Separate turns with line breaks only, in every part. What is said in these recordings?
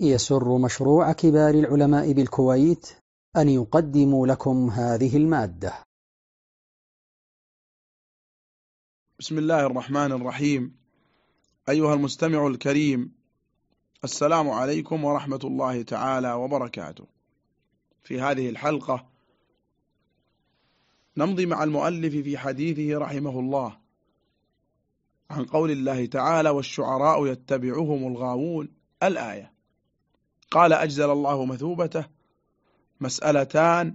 يسر مشروع كبار العلماء بالكويت أن يقدم لكم هذه المادة.
بسم الله الرحمن الرحيم. أيها المستمع الكريم السلام عليكم ورحمة الله تعالى وبركاته. في هذه الحلقة نمضي مع المؤلف في حديثه رحمه الله عن قول الله تعالى والشعراء يتبعهم الغاوون. الآية. قال أجزل الله مثوبته. مسألتان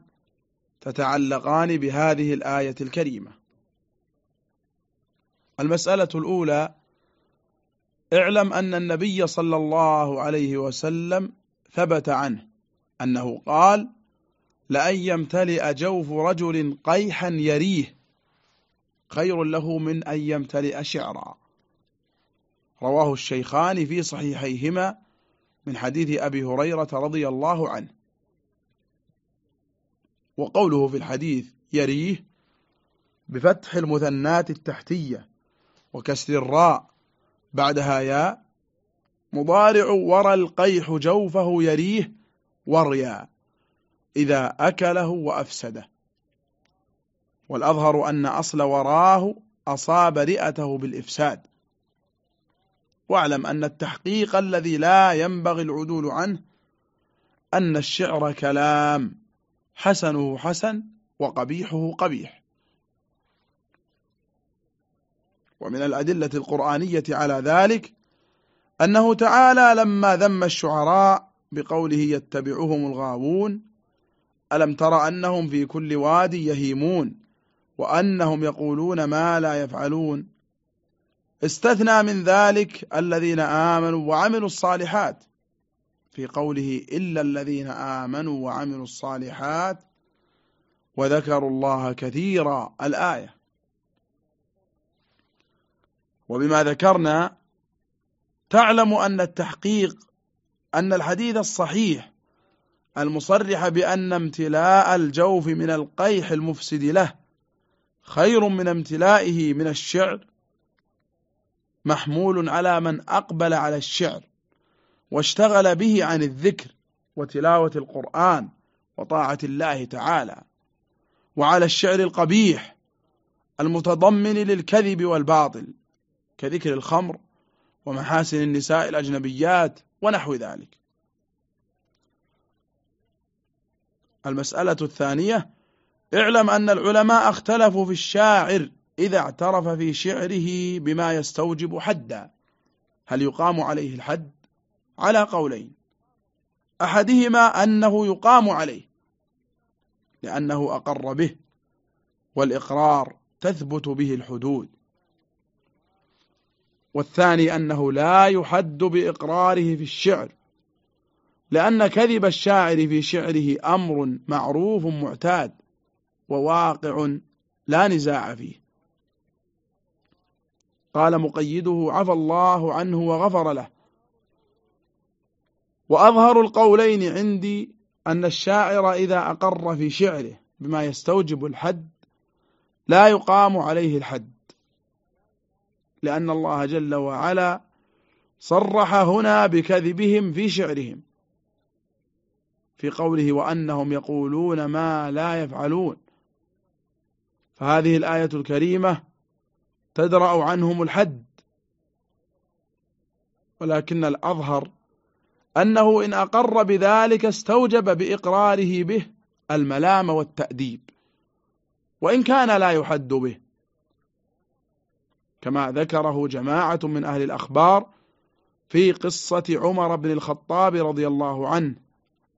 تتعلقان بهذه الآية الكريمة. المسألة الأولى اعلم أن النبي صلى الله عليه وسلم ثبت عنه أنه قال لأن يمتلئ جوف رجل قيحا يريه خير له من أن يمتلئ شعرا. رواه الشيخان في صحيحيهما من حديث أبي هريرة رضي الله عنه. وقوله في الحديث يريه بفتح المثنات التحتية وكسر الراء بعدها ياء مضارع ورى القيح جوفه يريه وريا إذا أكله وأفسده. والأظهر أن أصل وراه أصاب رئته بالإفساد. واعلم أن التحقيق الذي لا ينبغي العدول عنه أن الشعر كلام حسنه حسن وقبيحه قبيح. ومن الأدلة القرآنية على ذلك أنه تعالى لما ذم الشعراء بقوله يتبعهم الغاوون ألم تر أنهم في كل وادي يهيمون وأنهم يقولون ما لا يفعلون؟ استثنى من ذلك الذين آمنوا وعملوا الصالحات. في قوله إلا الذين آمنوا وعملوا الصالحات وذكروا الله كثيرا الآية. وبما ذكرنا تعلم أن التحقيق أن الحديث الصحيح المصرح بأن امتلاء الجوف من القيح المفسد له خير من امتلائه من الشعر محمول على من أقبل على الشعر واشتغل به عن الذكر وتلاوة القرآن وطاعة الله تعالى وعلى الشعر القبيح المتضمن للكذب والباطل كذكر الخمر ومحاسن النساء الأجنبيات ونحو ذلك. المسألة الثانية اعلم أن العلماء اختلفوا في الشاعر إذا اعترف في شعره بما يستوجب حدا هل يقام عليه الحد؟ على قولين. أحدهما أنه يقام عليه لأنه أقر به والإقرار تثبت به الحدود. والثاني أنه لا يحد بإقراره في الشعر لأن كذب الشاعر في شعره أمر معروف معتاد وواقع لا نزاع فيه. قال مقيده عفى الله عنه وغفر له. وأظهر القولين عندي أن الشاعر إذا أقر في شعره بما يستوجب الحد لا يقام عليه الحد لأن الله جل وعلا صرح هنا بكذبهم في شعرهم في قوله وأنهم يقولون ما لا يفعلون. فهذه الآية الكريمة تدرأ عنهم الحد. ولكن الأظهر أنه إن أقر بذلك استوجب بإقراره به الملام والتأديب وإن كان لا يحد به. كما ذكره جماعة من أهل الأخبار في قصة عمر بن الخطاب رضي الله عنه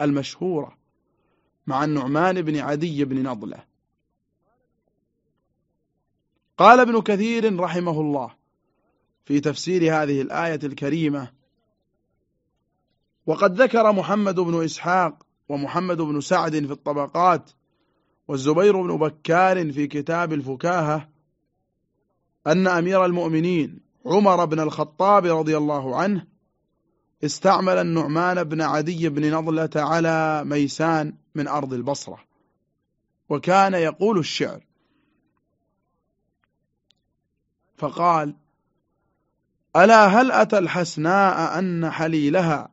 المشهورة مع النعمان بن عدي بن نضلة. قال ابن كثير رحمه الله في تفسير هذه الآية الكريمة وقد ذكر محمد بن إسحاق ومحمد بن سعد في الطبقات والزبير بن بكار في كتاب الفكاهة أن أمير المؤمنين عمر بن الخطاب رضي الله عنه استعمل النعمان بن عدي بن نضلة على ميسان من أرض البصرة وكان يقول الشعر فقال ألا هل أتى الحسناء أن حليلها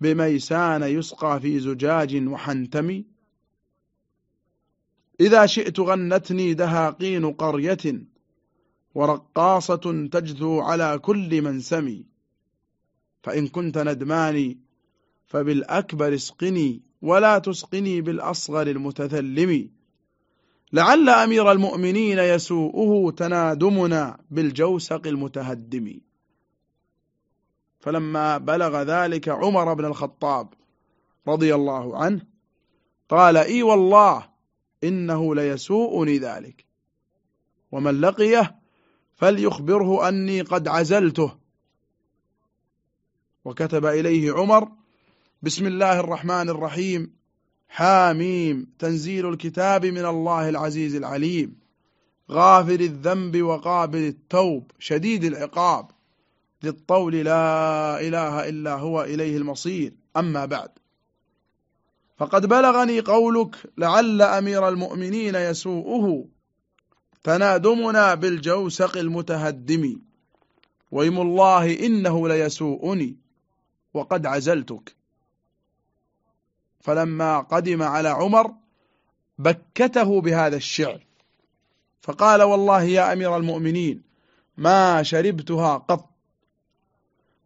بميسان يسقى في زجاج وحنتم إذا شئت غنتني دهاقين قرية ورقاصة تجثو على كل من سمي فإن كنت ندماني فبالأكبر اسقني ولا تسقني بالأصغر المتثلم لعل أمير المؤمنين يسوءه تنادمنا بالجوسق المتهدم. فلما بلغ ذلك عمر بن الخطاب رضي الله عنه قال إي والله إنه ليسوءني ذلك. ومن لقيه فليخبره أني قد عزلته. وكتب إليه عمر بسم الله الرحمن الرحيم حاميم تنزيل الكتاب من الله العزيز العليم. غافر الذنب وقابل التوب شديد العقاب. ذي الطول لا إله إلا هو إليه المصير. أما بعد. فقد بلغني قولك لعل أمير المؤمنين يسوءه. تنادمنا بالجوسق المتهدم. ويم الله إنه ليسوءني. وقد عزلتك. فلما قدم على عمر بكته بهذا الشعر. فقال والله يا أمير المؤمنين ما شربتها قط.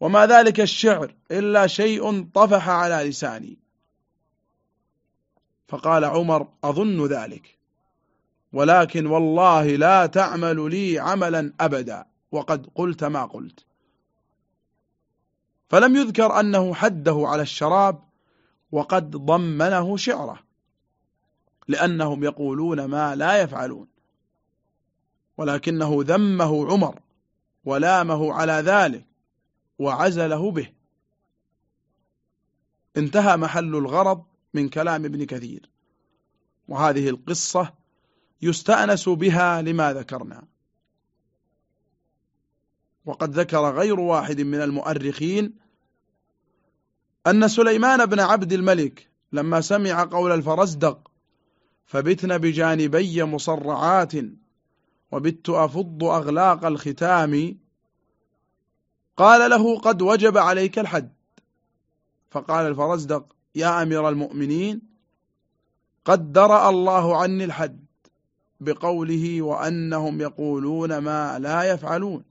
وما ذلك الشعر إلا شيء طفح على لساني. فقال عمر أظن ذلك. ولكن والله لا تعمل لي عملا أبدا وقد قلت ما قلت. فلم يذكر أنه حده على الشراب وقد ضمنه شعره لأنهم يقولون ما لا يفعلون ولكنه ذمه عمر ولامه على ذلك وعزله به. انتهى محل الغرض من كلام ابن كثير وهذه القصة يستأنس بها لما ذكرنا. وقد ذكر غير واحد من المؤرخين أن سليمان بن عبد الملك لما سمع قول الفرزدق فبتن بجانبي مصرعات وبت أفض أغلاق الختام. قال له قد وجب عليك الحد. فقال الفرزدق يا أمير المؤمنين قد درأ الله عني الحد بقوله وأنهم يقولون ما لا يفعلون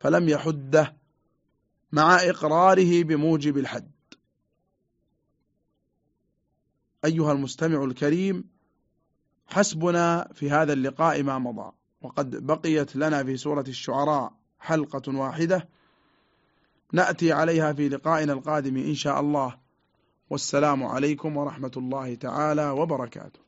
فلم يحده. مع إقراره بموجب الحد. أيها المستمع الكريم حسبنا في هذا اللقاء ما مضى وقد بقيت لنا في سورة الشعراء حلقة واحدة. نأتي عليها في لقائنا القادم إن شاء الله. والسلام عليكم ورحمة الله تعالى وبركاته.